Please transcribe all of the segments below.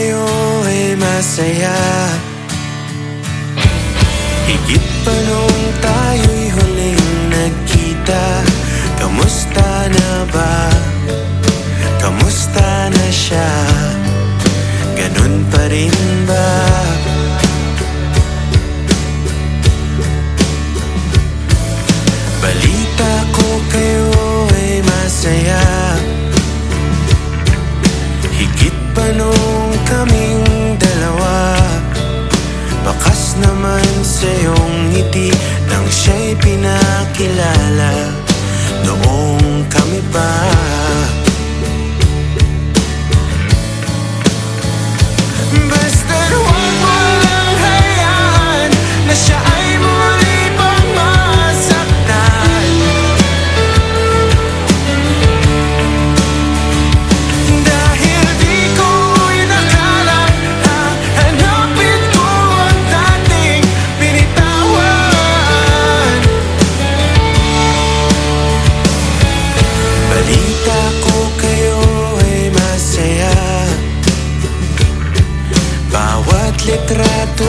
tayo'y masaya Higit pa nung tayo'y huling nagkita Kamusta na ba? Kamusta na siya? Ganun pa rin ba? Ngiti Nang siya'y pinakilala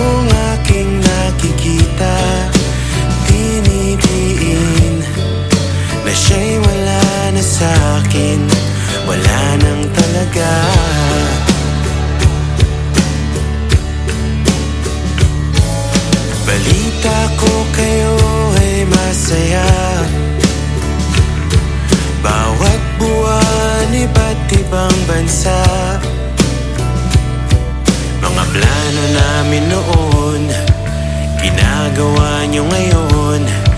litratong aking nakikita? Dinidiin Na siya'y wala na sa'kin. Wala nang talaga. Balita ko kayo ay masaya. Bawat buwan iba't ibang bansa namin noon. Ginagawa nyo ngayon